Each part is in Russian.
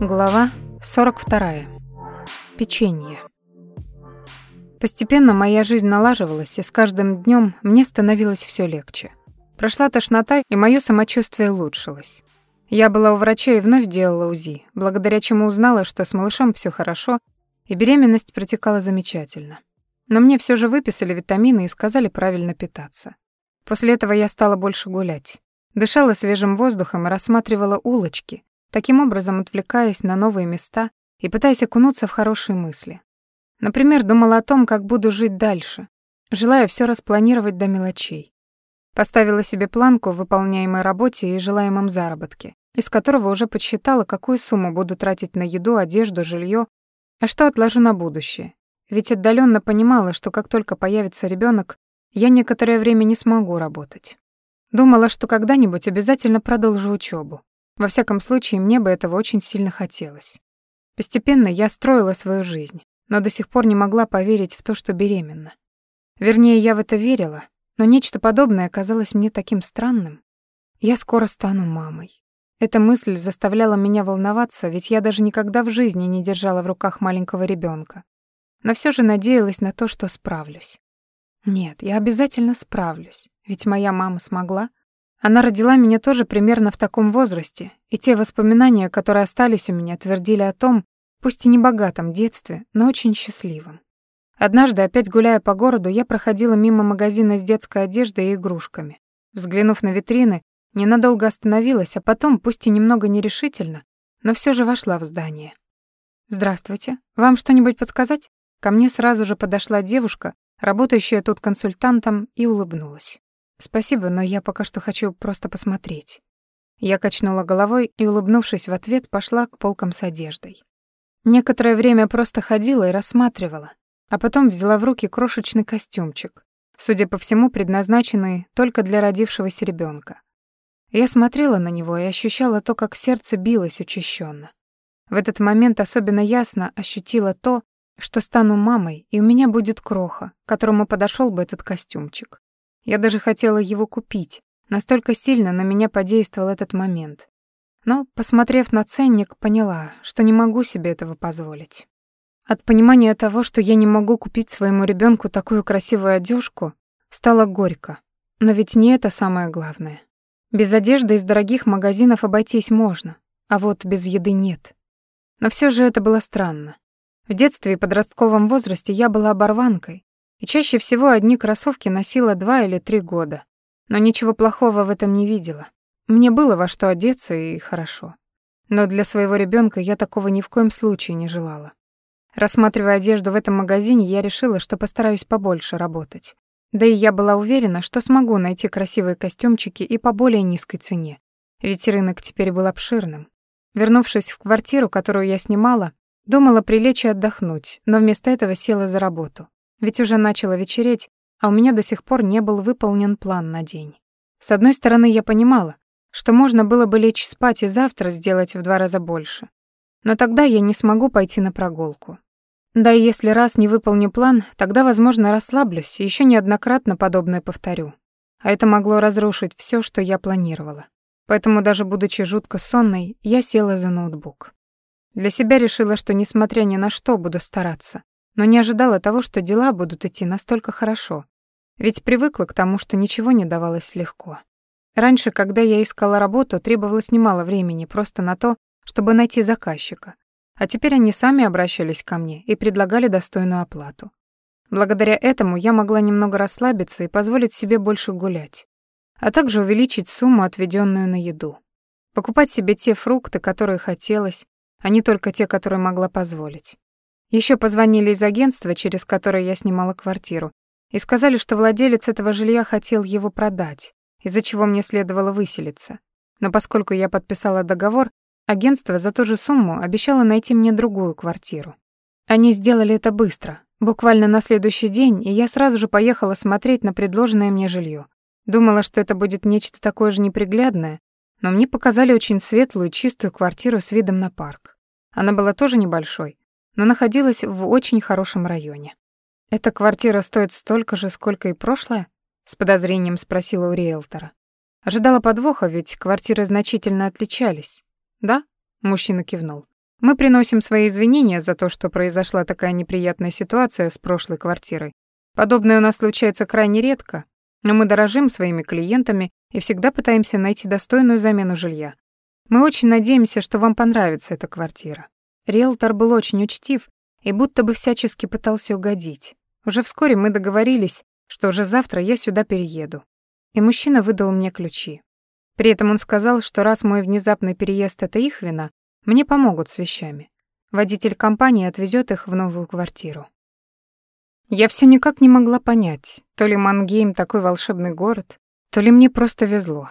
Глава 42. Печенье. Постепенно моя жизнь налаживалась, и с каждым днем мне становилось все легче. Прошла тошнота, и мое самочувствие улучшилось. Я была у врача и вновь делала УЗИ, благодаря чему узнала, что с малышом все хорошо, и беременность протекала замечательно. Но мне все же выписали витамины и сказали правильно питаться. После этого я стала больше гулять. Дышала свежим воздухом и рассматривала улочки, таким образом отвлекаясь на новые места и пытаясь окунуться в хорошие мысли. Например, думала о том, как буду жить дальше, желая все распланировать до мелочей. Поставила себе планку в выполняемой работе и желаемом заработке, из которого уже подсчитала, какую сумму буду тратить на еду, одежду, жилье, а что отложу на будущее. Ведь отдаленно понимала, что как только появится ребенок, я некоторое время не смогу работать. Думала, что когда-нибудь обязательно продолжу учебу. Во всяком случае, мне бы этого очень сильно хотелось. Постепенно я строила свою жизнь, но до сих пор не могла поверить в то, что беременна. Вернее, я в это верила, но нечто подобное казалось мне таким странным. Я скоро стану мамой. Эта мысль заставляла меня волноваться, ведь я даже никогда в жизни не держала в руках маленького ребенка. Но все же надеялась на то, что справлюсь. Нет, я обязательно справлюсь, ведь моя мама смогла. Она родила меня тоже примерно в таком возрасте, и те воспоминания, которые остались у меня, твердили о том, пусть и не богатом детстве, но очень счастливом. Однажды, опять гуляя по городу, я проходила мимо магазина с детской одеждой и игрушками. Взглянув на витрины, ненадолго остановилась, а потом, пусть и немного нерешительно, но все же вошла в здание. «Здравствуйте. Вам что-нибудь подсказать?» Ко мне сразу же подошла девушка, работающая тут консультантом, и улыбнулась. «Спасибо, но я пока что хочу просто посмотреть». Я качнула головой и, улыбнувшись в ответ, пошла к полкам с одеждой. Некоторое время просто ходила и рассматривала, а потом взяла в руки крошечный костюмчик, судя по всему, предназначенный только для родившегося ребенка. Я смотрела на него и ощущала то, как сердце билось учащенно. В этот момент особенно ясно ощутила то, что стану мамой, и у меня будет кроха, которому подошел бы этот костюмчик. Я даже хотела его купить, настолько сильно на меня подействовал этот момент. Но, посмотрев на ценник, поняла, что не могу себе этого позволить. От понимания того, что я не могу купить своему ребенку такую красивую одежку, стало горько. Но ведь не это самое главное. Без одежды из дорогих магазинов обойтись можно, а вот без еды нет. Но все же это было странно. В детстве и подростковом возрасте я была оборванкой, и чаще всего одни кроссовки носила два или три года. Но ничего плохого в этом не видела. Мне было во что одеться и хорошо. Но для своего ребенка я такого ни в коем случае не желала. Рассматривая одежду в этом магазине, я решила, что постараюсь побольше работать. Да и я была уверена, что смогу найти красивые костюмчики и по более низкой цене. Ведь рынок теперь был обширным. Вернувшись в квартиру, которую я снимала, думала прилечь и отдохнуть, но вместо этого села за работу. Ведь уже начало вечереть, а у меня до сих пор не был выполнен план на день. С одной стороны, я понимала, что можно было бы лечь спать и завтра сделать в два раза больше. Но тогда я не смогу пойти на прогулку. Да и если раз не выполню план, тогда, возможно, расслаблюсь и ещё неоднократно подобное повторю. А это могло разрушить всё, что я планировала. Поэтому даже будучи жутко сонной, я села за ноутбук. Для себя решила, что несмотря ни на что буду стараться, но не ожидала того, что дела будут идти настолько хорошо. Ведь привыкла к тому, что ничего не давалось легко. Раньше, когда я искала работу, требовалось немало времени просто на то, чтобы найти заказчика. А теперь они сами обращались ко мне и предлагали достойную оплату. Благодаря этому я могла немного расслабиться и позволить себе больше гулять, а также увеличить сумму, отведенную на еду. Покупать себе те фрукты, которые хотелось, а не только те, которые могла позволить. Еще позвонили из агентства, через которое я снимала квартиру, и сказали, что владелец этого жилья хотел его продать, из-за чего мне следовало выселиться. Но поскольку я подписала договор, Агентство за ту же сумму обещало найти мне другую квартиру. Они сделали это быстро, буквально на следующий день, и я сразу же поехала смотреть на предложенное мне жилье. Думала, что это будет нечто такое же неприглядное, но мне показали очень светлую, чистую квартиру с видом на парк. Она была тоже небольшой, но находилась в очень хорошем районе. «Эта квартира стоит столько же, сколько и прошлая?» — с подозрением спросила у риэлтора. Ожидала подвоха, ведь квартиры значительно отличались. «Да?» — мужчина кивнул. Мы приносим свои извинения за то, что произошла такая неприятная ситуация с прошлой квартирой. Подобное у нас случается крайне редко, но мы дорожим своими клиентами и всегда пытаемся найти достойную замену жилья. Мы очень надеемся, что вам понравится эта квартира. Риэлтор был очень учтив и будто бы всячески пытался угодить. Уже вскоре мы договорились, что уже завтра я сюда перееду. И мужчина выдал мне ключи. При этом он сказал, что раз мой внезапный переезд — это их вина, мне помогут с вещами. Водитель компании отвезет их в новую квартиру. Я все никак не могла понять, то ли Мангейм такой волшебный город, то ли мне просто везло.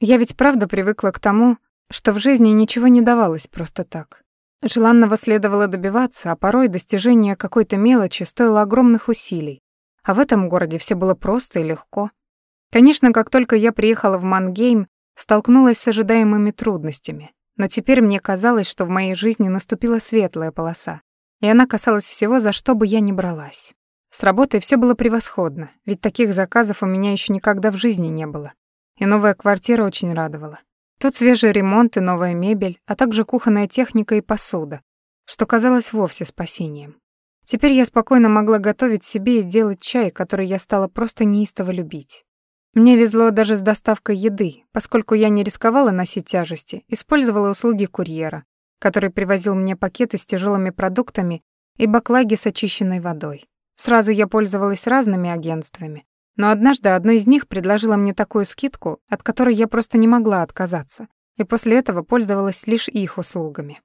Я ведь правда привыкла к тому, что в жизни ничего не давалось просто так. Желанного следовало добиваться, а порой достижение какой-то мелочи стоило огромных усилий. А в этом городе все было просто и легко. Конечно, как только я приехала в Мангейм, столкнулась с ожидаемыми трудностями. Но теперь мне казалось, что в моей жизни наступила светлая полоса, и она касалась всего, за что бы я ни бралась. С работой все было превосходно, ведь таких заказов у меня еще никогда в жизни не было. И новая квартира очень радовала. Тут свежий ремонт и новая мебель, а также кухонная техника и посуда, что казалось вовсе спасением. Теперь я спокойно могла готовить себе и делать чай, который я стала просто неистово любить. Мне везло даже с доставкой еды, поскольку я не рисковала носить тяжести, использовала услуги курьера, который привозил мне пакеты с тяжелыми продуктами и баклаги с очищенной водой. Сразу я пользовалась разными агентствами, но однажды одно из них предложило мне такую скидку, от которой я просто не могла отказаться, и после этого пользовалась лишь их услугами.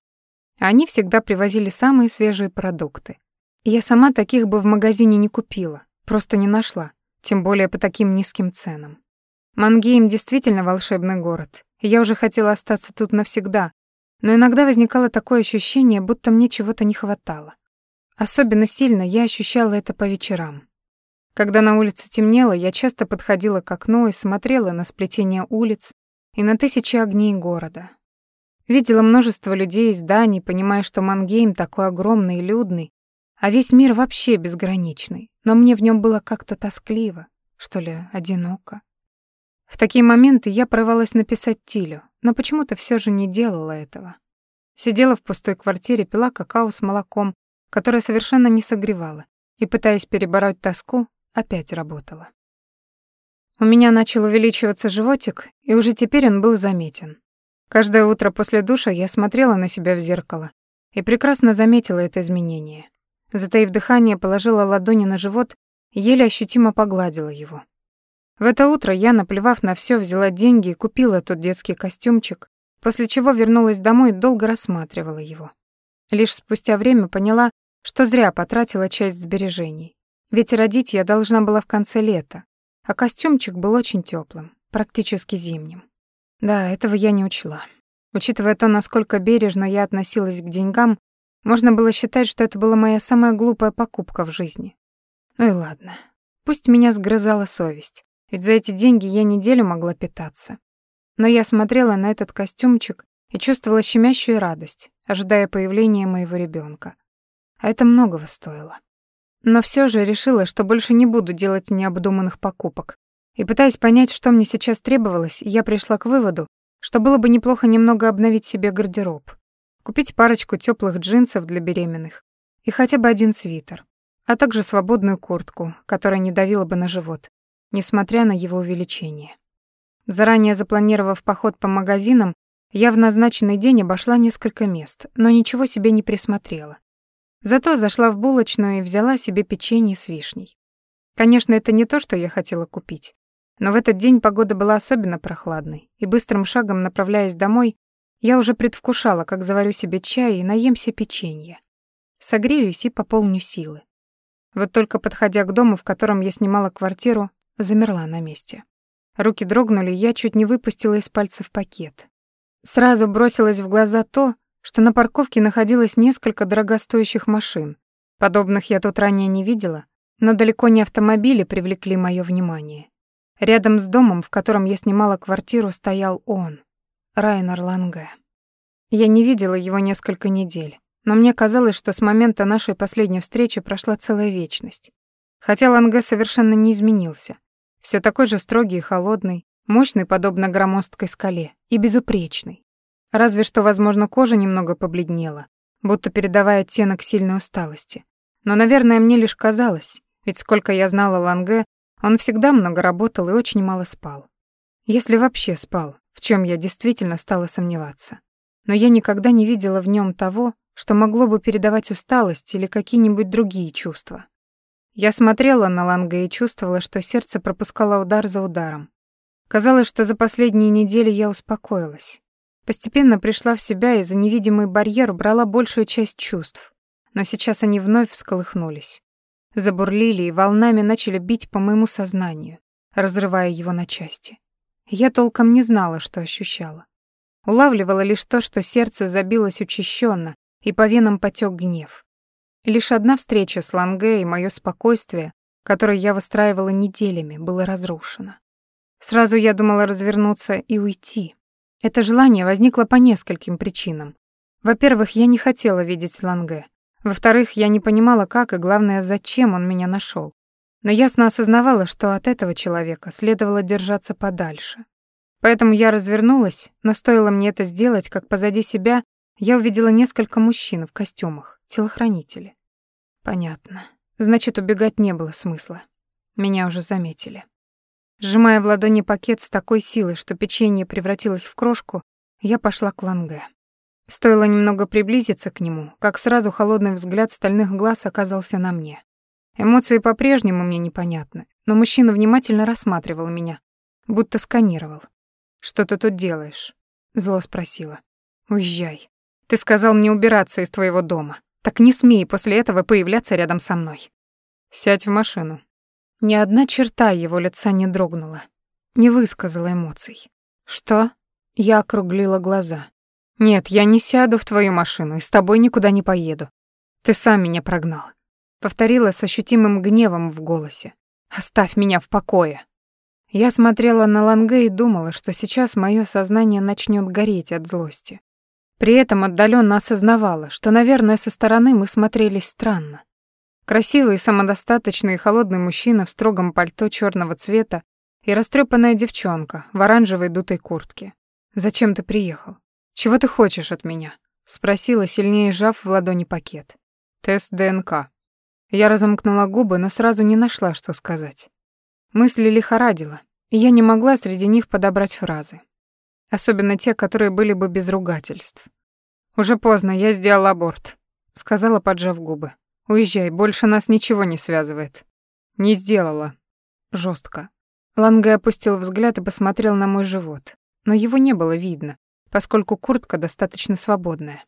Они всегда привозили самые свежие продукты. И я сама таких бы в магазине не купила, просто не нашла, тем более по таким низким ценам. Мангейм действительно волшебный город, я уже хотела остаться тут навсегда, но иногда возникало такое ощущение, будто мне чего-то не хватало. Особенно сильно я ощущала это по вечерам. Когда на улице темнело, я часто подходила к окну и смотрела на сплетение улиц и на тысячи огней города. Видела множество людей и зданий, понимая, что Мангейм такой огромный и людный, а весь мир вообще безграничный, но мне в нем было как-то тоскливо, что ли, одиноко. В такие моменты я порывалась написать Тилю, но почему-то все же не делала этого. Сидела в пустой квартире, пила какао с молоком, которое совершенно не согревало, и, пытаясь перебороть тоску, опять работала. У меня начал увеличиваться животик, и уже теперь он был заметен. Каждое утро после душа я смотрела на себя в зеркало и прекрасно заметила это изменение. Затаив дыхание, положила ладони на живот и еле ощутимо погладила его. В это утро я, наплевав на все, взяла деньги и купила тот детский костюмчик, после чего вернулась домой и долго рассматривала его. Лишь спустя время поняла, что зря потратила часть сбережений. Ведь родить я должна была в конце лета, а костюмчик был очень теплым, практически зимним. Да, этого я не учла. Учитывая то, насколько бережно я относилась к деньгам, можно было считать, что это была моя самая глупая покупка в жизни. Ну и ладно. Пусть меня сгрызала совесть, ведь за эти деньги я неделю могла питаться. Но я смотрела на этот костюмчик и чувствовала щемящую радость, ожидая появления моего ребенка. А это многого стоило. Но все же решила, что больше не буду делать необдуманных покупок. И пытаясь понять, что мне сейчас требовалось, я пришла к выводу, что было бы неплохо немного обновить себе гардероб. Купить парочку теплых джинсов для беременных и хотя бы один свитер, а также свободную куртку, которая не давила бы на живот, несмотря на его увеличение. Заранее запланировав поход по магазинам, я в назначенный день обошла несколько мест, но ничего себе не присмотрела. Зато зашла в булочную и взяла себе печенье с вишней. Конечно, это не то, что я хотела купить. Но в этот день погода была особенно прохладной, и быстрым шагом направляясь домой, я уже предвкушала, как заварю себе чай и наемся печенья. Согреюсь и пополню силы. Вот только подходя к дому, в котором я снимала квартиру, замерла на месте. Руки дрогнули, я чуть не выпустила из пальцев пакет. Сразу бросилось в глаза то, что на парковке находилось несколько дорогостоящих машин. Подобных я тут ранее не видела, но далеко не автомобили привлекли моё внимание. Рядом с домом, в котором я снимала квартиру, стоял он, Райнер Ланге. Я не видела его несколько недель, но мне казалось, что с момента нашей последней встречи прошла целая вечность. Хотя Ланге совершенно не изменился. Всё такой же строгий и холодный, мощный, подобно громоздкой скале, и безупречный. Разве что, возможно, кожа немного побледнела, будто передавая оттенок сильной усталости. Но, наверное, мне лишь казалось, ведь сколько я знала Ланге, он всегда много работал и очень мало спал. Если вообще спал, в чем я действительно стала сомневаться. Но я никогда не видела в нем того, что могло бы передавать усталость или какие-нибудь другие чувства. Я смотрела на Ланге и чувствовала, что сердце пропускало удар за ударом. Казалось, что за последние недели я успокоилась. Постепенно пришла в себя и за невидимый барьер брала большую часть чувств. Но сейчас они вновь всколыхнулись. Забурлили и волнами начали бить по моему сознанию, разрывая его на части. Я толком не знала, что ощущала. Улавливала лишь то, что сердце забилось учащенно, и по венам потек гнев. Лишь одна встреча с Ланге и моё спокойствие, которое я выстраивала неделями, было разрушено. Сразу я думала развернуться и уйти. Это желание возникло по нескольким причинам. Во-первых, я не хотела видеть Ланге. Во-вторых, я не понимала, как и, главное, зачем он меня нашел. Но ясно осознавала, что от этого человека следовало держаться подальше. Поэтому я развернулась, но стоило мне это сделать, как позади себя я увидела несколько мужчин в костюмах, телохранители. Понятно. Значит, убегать не было смысла. Меня уже заметили. Сжимая в ладони пакет с такой силой, что печенье превратилось в крошку, я пошла к Ланге. Стоило немного приблизиться к нему, как сразу холодный взгляд стальных глаз оказался на мне. Эмоции по-прежнему мне непонятны, но мужчина внимательно рассматривал меня, будто сканировал. «Что ты тут делаешь?» — зло спросила. «Уезжай. Ты сказал мне убираться из твоего дома. Так не смей после этого появляться рядом со мной. Сядь в машину. Ни одна черта его лица не дрогнула, не высказала эмоций. «Что?» Я округлила глаза. «Нет, я не сяду в твою машину и с тобой никуда не поеду. Ты сам меня прогнал». Повторила с ощутимым гневом в голосе. «Оставь меня в покое». Я смотрела на Ланге и думала, что сейчас мое сознание начнет гореть от злости. При этом отдаленно осознавала, что, наверное, со стороны мы смотрелись странно. Красивый, самодостаточный и холодный мужчина в строгом пальто черного цвета и растрепанная девчонка в оранжевой дутой куртке. «Зачем ты приехал? Чего ты хочешь от меня?» — спросила, сильнее сжав в ладони пакет. «Тест ДНК». Я разомкнула губы, но сразу не нашла, что сказать. Мысли лихорадила, и я не могла среди них подобрать фразы. Особенно те, которые были бы без ругательств. «Уже поздно, я сделала аборт», — сказала, поджав губы. Уезжай, больше нас ничего не связывает. Не сделала. Жестко. Ланге опустил взгляд и посмотрел на мой живот, но его не было видно, поскольку куртка достаточно свободная.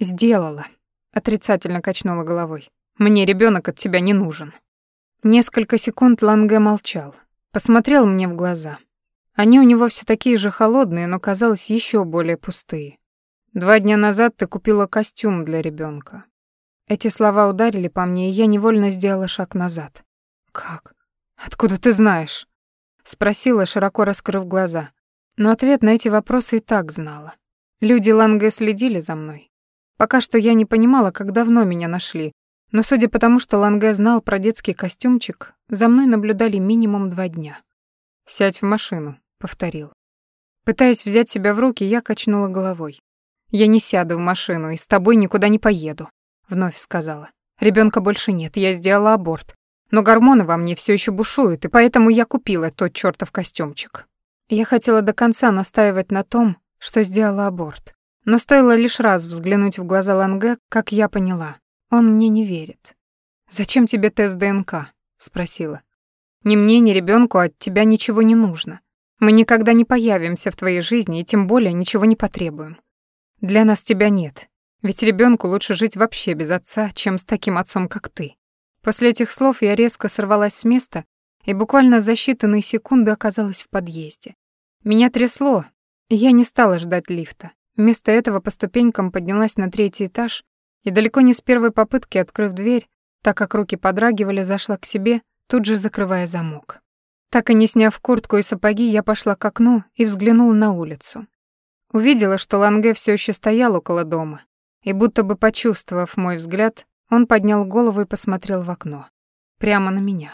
Сделала. Отрицательно качнула головой. Мне ребенок от тебя не нужен. Несколько секунд Ланге молчал, посмотрел мне в глаза. Они у него все такие же холодные, но казалось еще более пустые. Два дня назад ты купила костюм для ребенка. Эти слова ударили по мне, и я невольно сделала шаг назад. «Как? Откуда ты знаешь?» Спросила, широко раскрыв глаза. Но ответ на эти вопросы и так знала. Люди Ланге следили за мной. Пока что я не понимала, как давно меня нашли, но судя по тому, что Ланге знал про детский костюмчик, за мной наблюдали минимум два дня. «Сядь в машину», — повторил. Пытаясь взять себя в руки, я качнула головой. «Я не сяду в машину и с тобой никуда не поеду вновь сказала. Ребенка больше нет, я сделала аборт. Но гормоны во мне все еще бушуют, и поэтому я купила тот чертов костюмчик. Я хотела до конца настаивать на том, что сделала аборт. Но стоило лишь раз взглянуть в глаза Ланге, как я поняла. Он мне не верит. «Зачем тебе тест ДНК?» — спросила. «Ни мне, ни ребенку от тебя ничего не нужно. Мы никогда не появимся в твоей жизни и тем более ничего не потребуем. Для нас тебя нет, ведь ребенку лучше жить вообще без отца, чем с таким отцом, как ты. После этих слов я резко сорвалась с места и буквально за считанные секунды оказалась в подъезде. Меня трясло, и я не стала ждать лифта. Вместо этого по ступенькам поднялась на третий этаж и далеко не с первой попытки, открыв дверь, так как руки подрагивали, зашла к себе, тут же закрывая замок. Так и не сняв куртку и сапоги, я пошла к окну и взглянула на улицу. Увидела, что Ланге все еще стоял около дома, и будто бы почувствовав мой взгляд, он поднял голову и посмотрел в окно. Прямо на меня.